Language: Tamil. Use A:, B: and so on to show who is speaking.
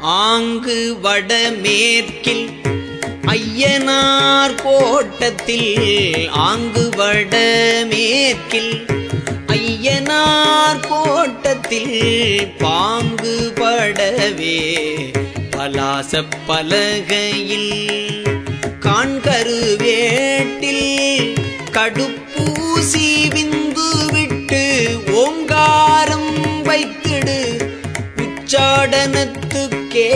A: ஆங்கு வடமேற்கில் ஐயனார் கோட்டத்தில் ஆங்கு வடமேற்கில் ஐயனார் கோட்டத்தில் பாங்கு படவே பலாசப் பலகையில் காண்கருவேட்டில் கடுப்பூசி உச்சாடனத்துக்கே